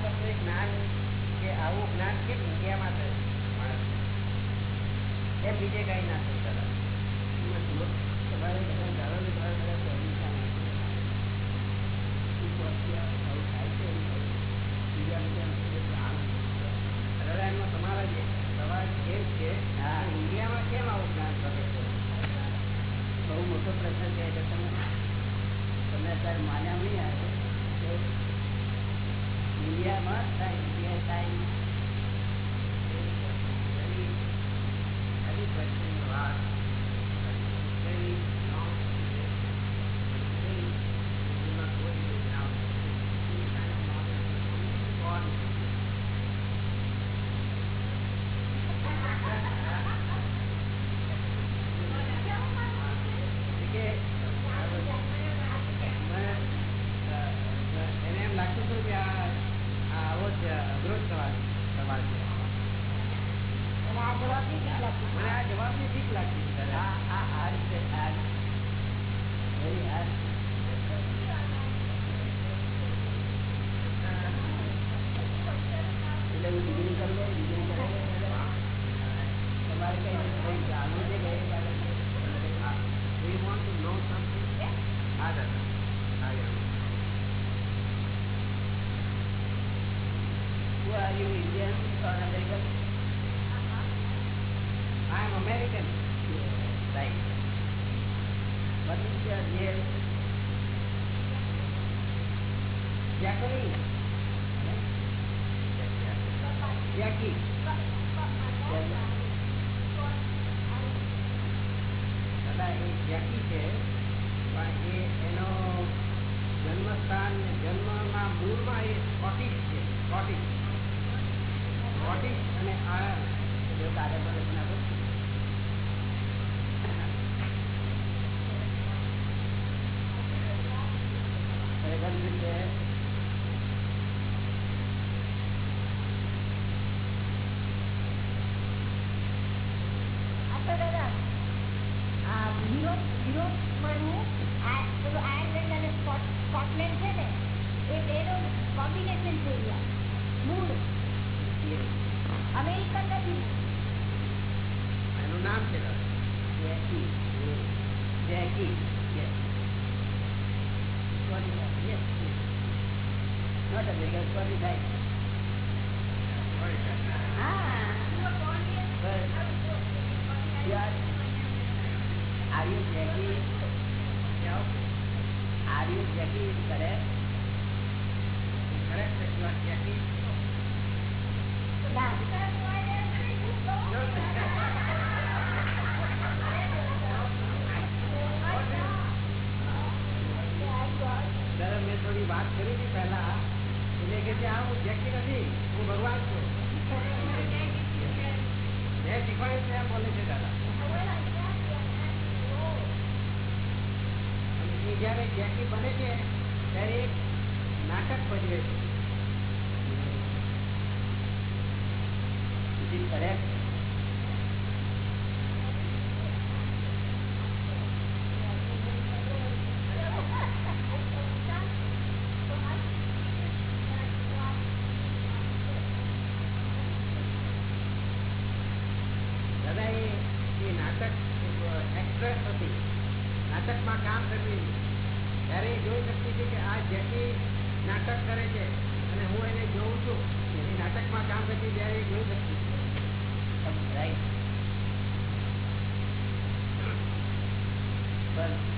જ્ઞાન કે આવું જ્ઞાન કેમ ઇન્ડિયામાં થયું એમ બીજે કઈ ના થયું. હતી નાટકમાં કામ કરતી ત્યારે જોઈ શકતી છે કે આ જેકી નાટક કરે છે અને હું એને જોઉં છું. એની નાટકમાં કામ કરતી ત્યારે એ જોઈ શકતી રાઈટ પણ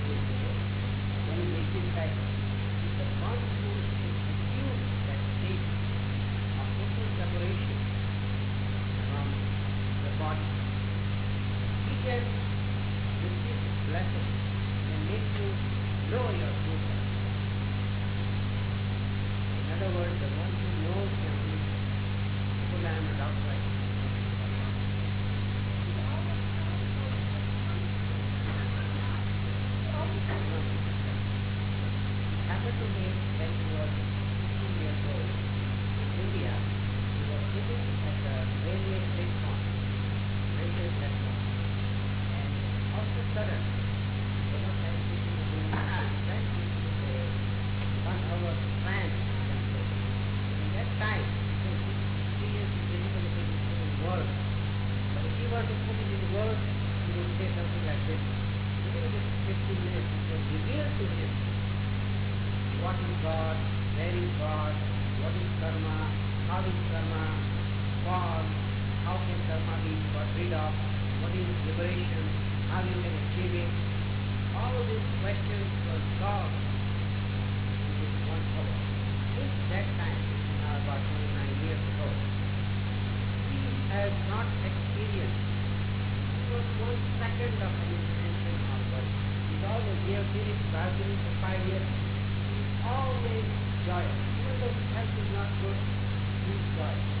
salvation, how you can achieve it. All of these questions were solved with one poem. Since that time, now about 29 years ago, he has not experienced even one second of an intention of work. He's always here, Felix Brazil for five years. He's always joyous. Even though his health is not good, he's joyous.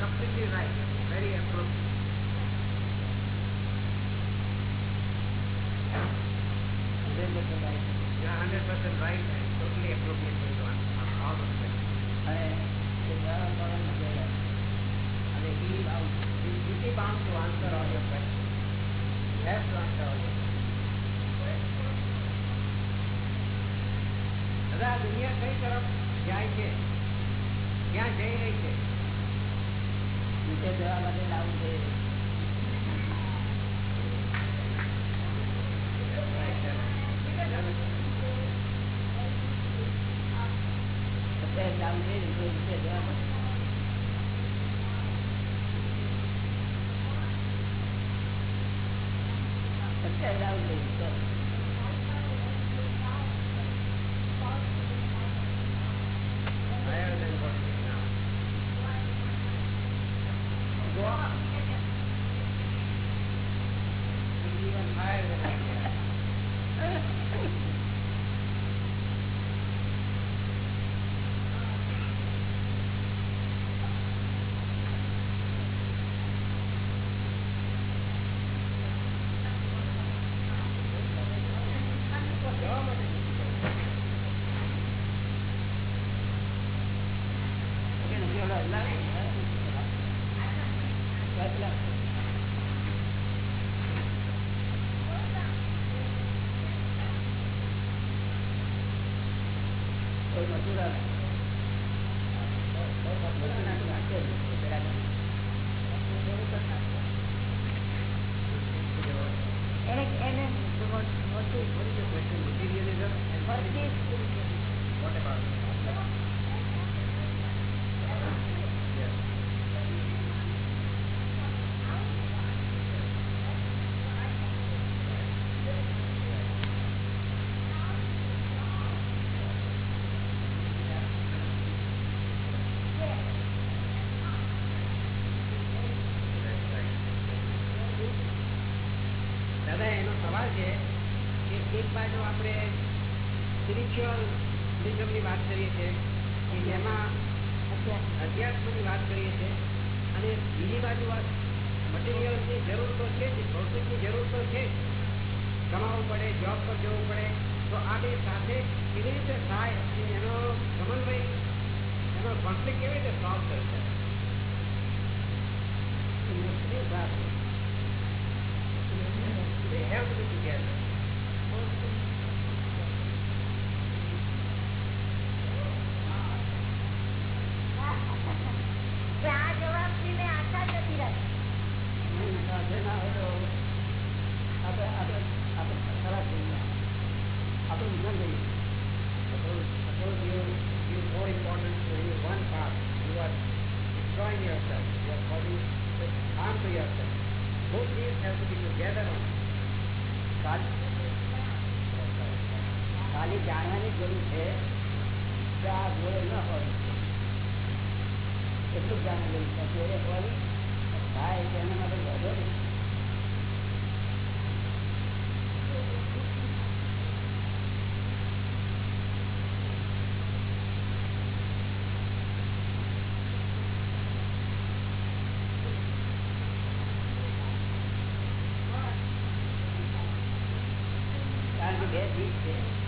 completely right. Very appropriate. સવાલ છે કે એક બાજુ આપણે spiritual વાત કરીએ છીએ, કે જેમાં અધ્યાત્મની વાત કરીએ છીએ, અને બીજી બાજુ મટીરિયલની જરૂર તો છે જ, ભૌતિકની જરૂર તો છે જ. કમાવવું પડે જોબ પર જવું પડે, તો આ બે સાથે કેવી રીતે થાય એનો સમન્વય, એનો કોન્ફ્લિક્ટ કેવી રીતે સોલ્વ કરી શકાય મુશ્કેલ વાત everything together. કે ઠીક છે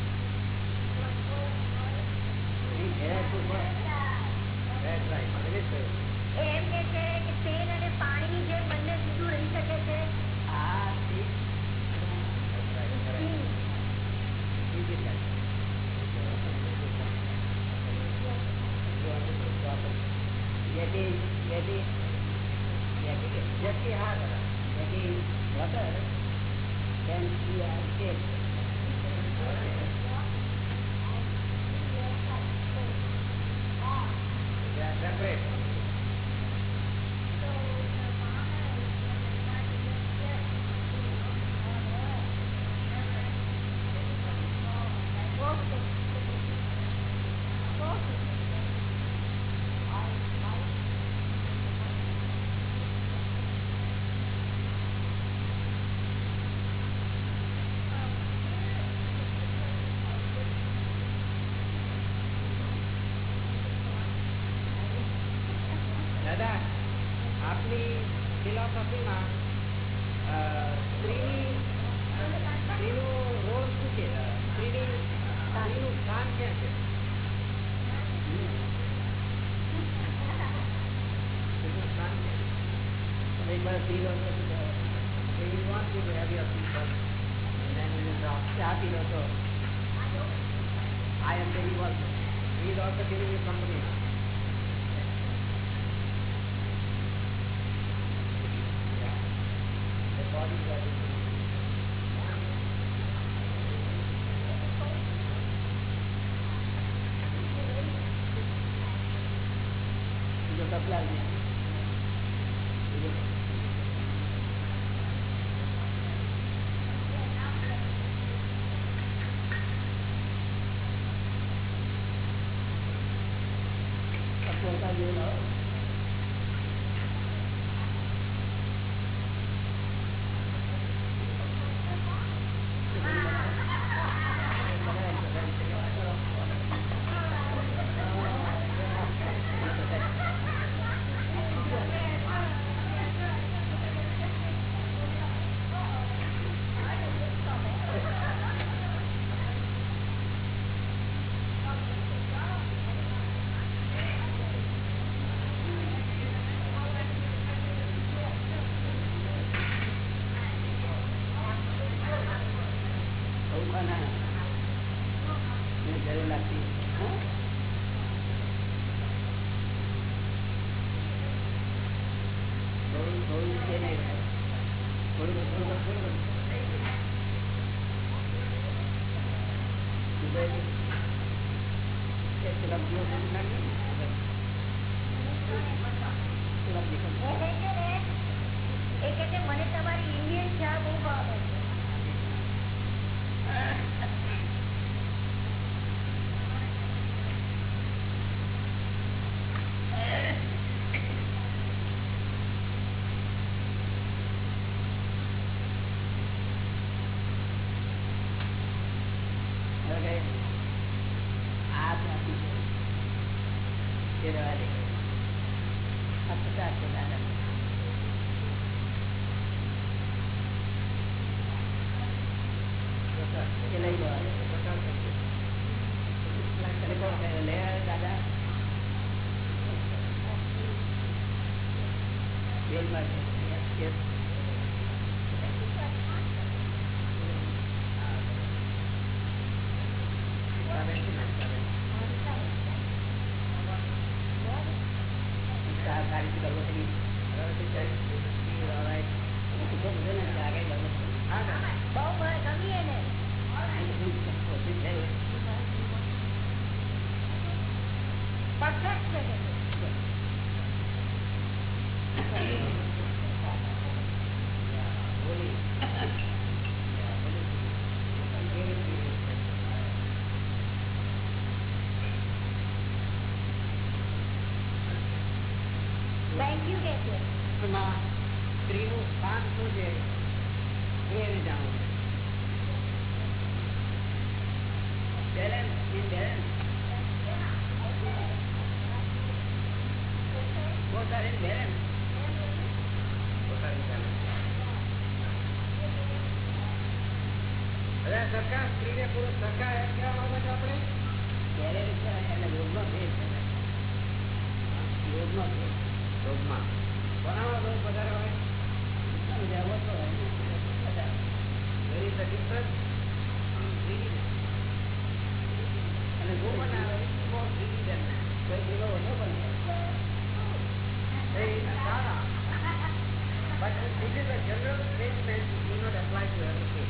this is a general statement you know that applies to everything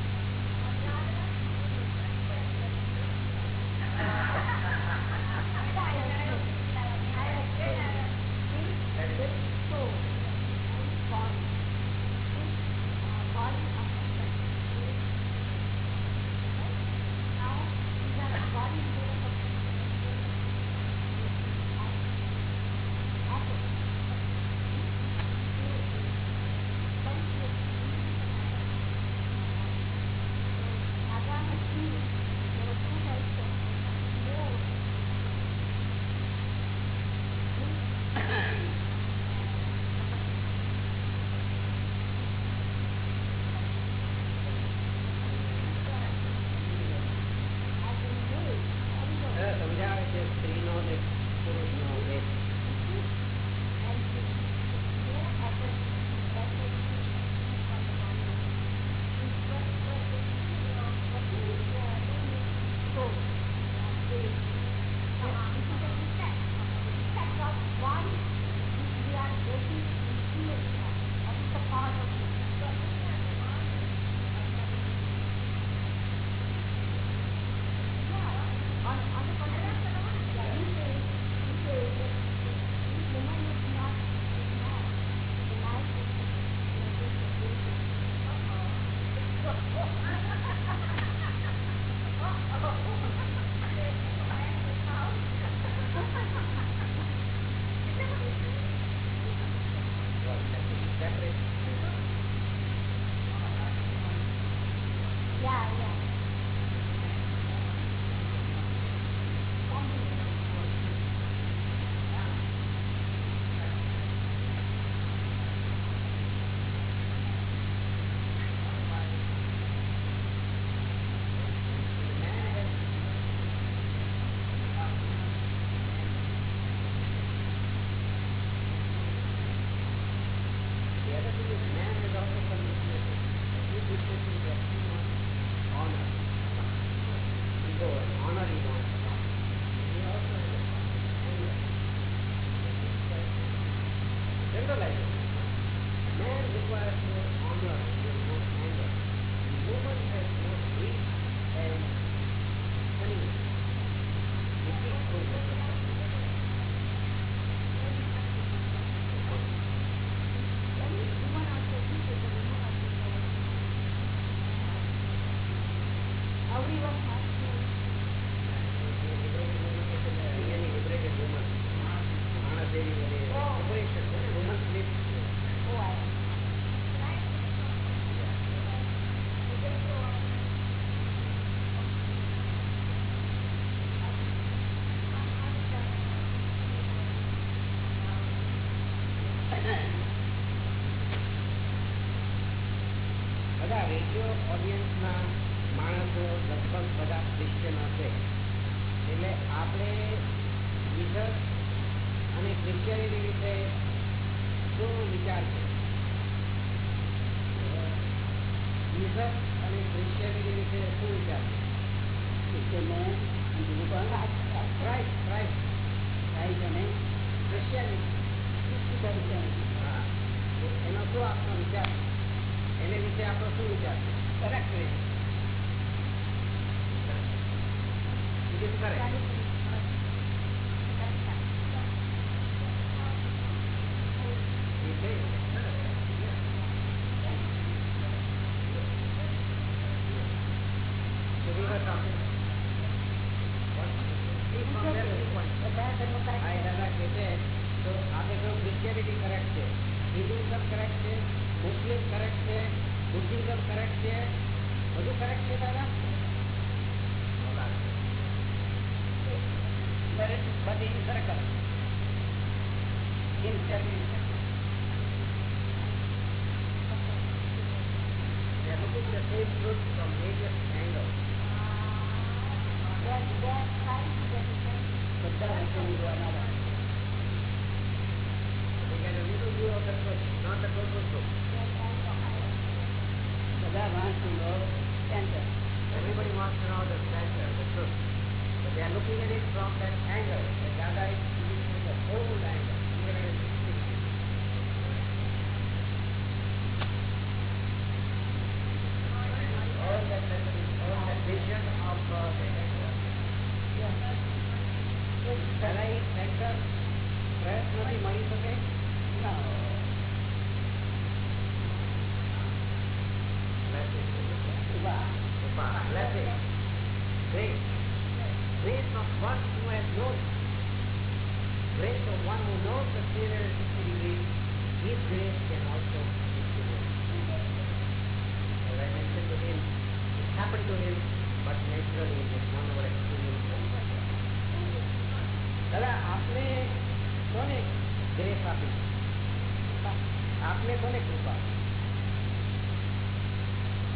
આપને કોને કૃપા?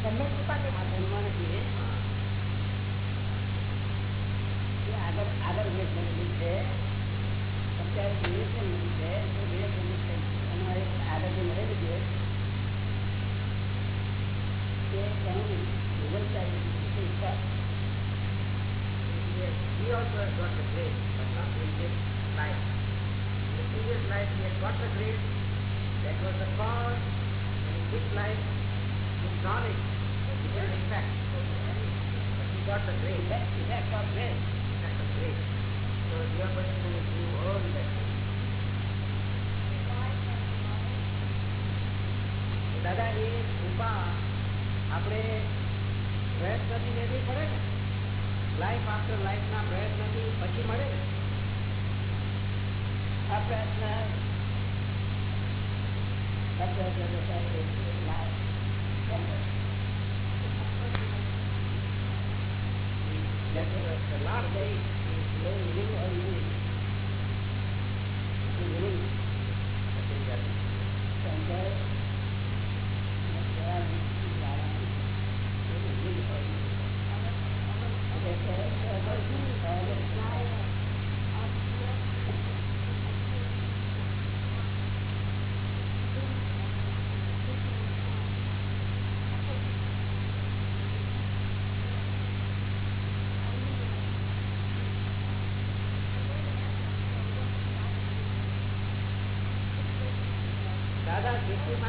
તમને કૃપા કે હનુમાન છે આગળ આગળ છે અત્યારે છે life is effect. But he got the great effect of this. That's a great. So your question is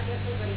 everybody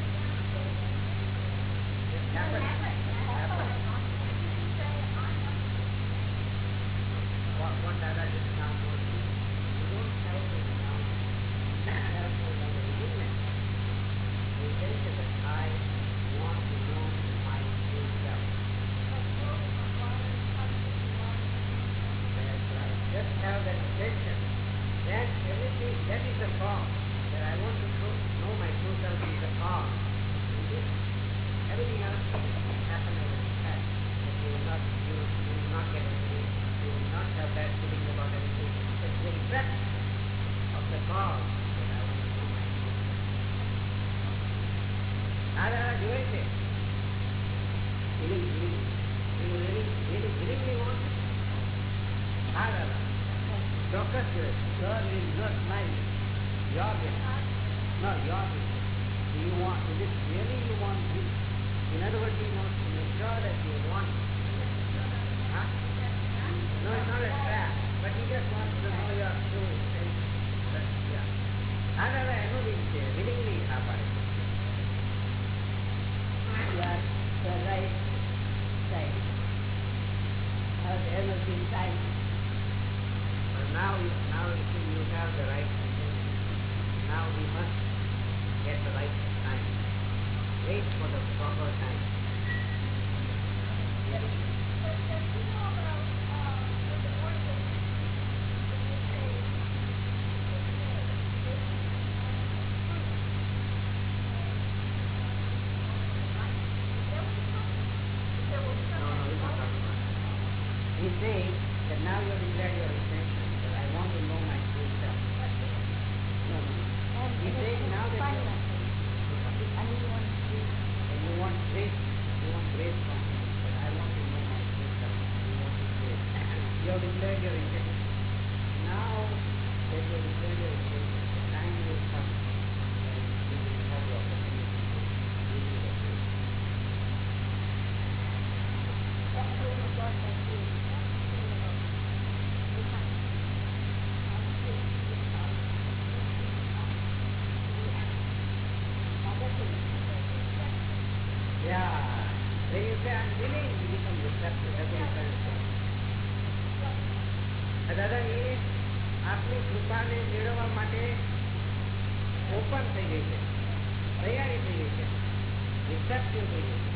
receptive થઈ ગઈ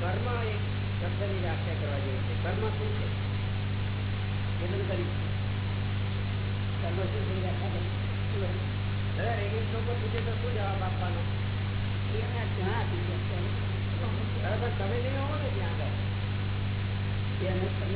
કર્મ એક શબ્દની વ્યાખ્યા કરવા જેવી છે. કર્મ શું છે? એ બધું કરી. કર્મ શું છે વ્યાખ્યા કરી? દાદા રેડિયો શો પૂછે તો શું જવાબ આપવાનો? એના? દાદા પણ તમે નહીં ને ત્યાં આગળ. એ શું.